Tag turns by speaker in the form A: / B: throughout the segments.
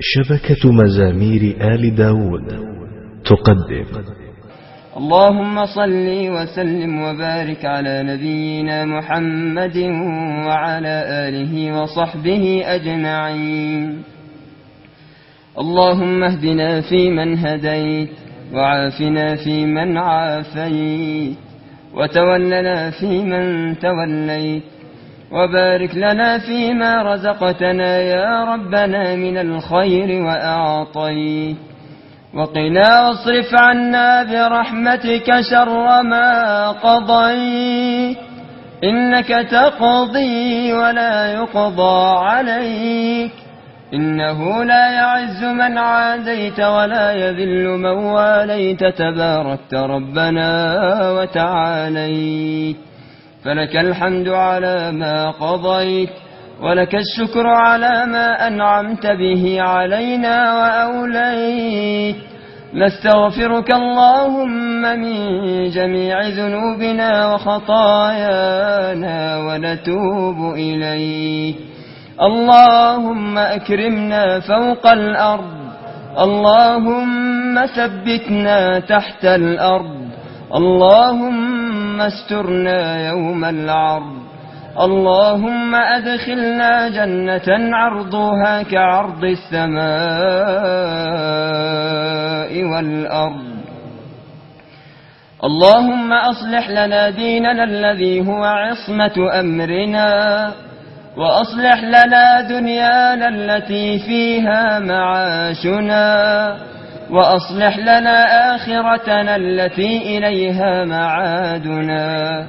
A: شبكة مزامير آل داود. تقدم.
B: اللهم صل وسلم وبارك على نبينا محمد وعلى آله وصحبه أجمعين. اللهم اهدنا في من هديت وعافنا في من عافيت وتولنا في من توليت وبارك لنا فيما رزقتنا يا ربنا من الخير وأعطيت وقنا واصرف عنا برحمتك شر ما قضيت. إنك تقضي ولا يقضى عليك. إنه لا يعز من عاديت ولا يذل من واليت. تباركت ربنا وتعاليت. فلك الحمد على ما قضيت ولك الشكر على ما أنعمت به علينا وأوليت نستغفرك اللهم من جميع ذنوبنا وخطايانا ونتوب إليك اللهم أكرمنا فوق الأرض اللهم ثبتنا تحت الأرض اللهم اللهم استرنا يوم العرض. اللهم أدخلنا جنة عرضها كعرض السماء والأرض. اللهم أصلح لنا ديننا الذي هو عصمة أمرنا وأصلح لنا دنيانا التي فيها معاشنا. وأصلح لنا آخرتنا التي إليها معادنا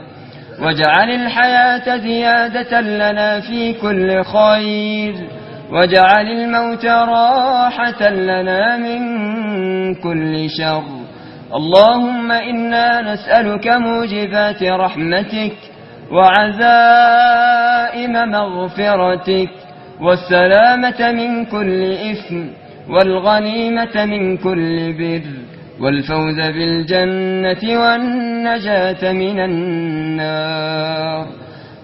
B: واجعل الحياة زيادة لنا في كل خير واجعل الموت راحة لنا من كل شر اللهم إنا نسألك موجبات رحمتك وعزائم مغفرتك والسلامة من كل إثم والغنيمة من كل بر والفوز بالجنة والنجاة من النار.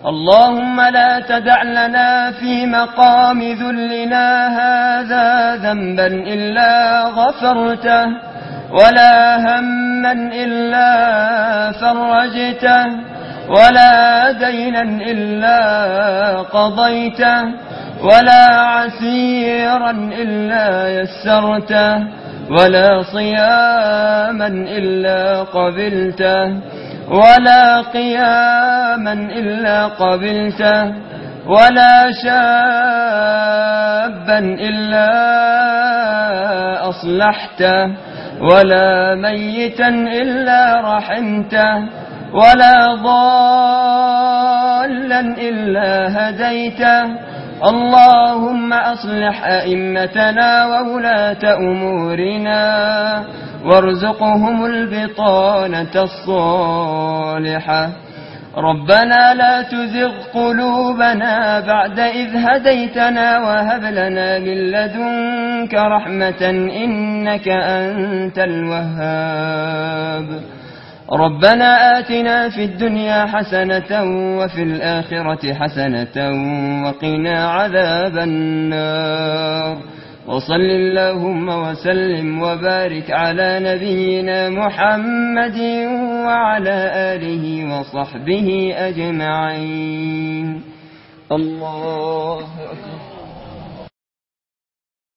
B: اللهم لا تدع لنا في مقام ذلنا هذا ذنبا إلا غفرته ولا هما إلا فرجته ولا دينا إلا قضيته. ولا عسيرا إلا يسرته ولا صياما إلا قبلته ولا قياما إلا قبلته ولا شابا إلا أصلحته ولا ميتا إلا رحمته ولا ضالا إلا هديته. اللهم أصلح أئمتنا وولاة أمورنا وارزقهم البطانة الصالحة. ربنا لا تزغ قلوبنا بعد إذ هديتنا وهب لنا من لدنك رحمة إنك أنت الوهاب. ربنا آتنا في الدنيا حسنة وفي الآخرة حسنة وقنا عذاب النار. وصل اللهم وسلم وبارك على نبينا محمد وعلى آله وصحبه أجمعين. الله أكبر.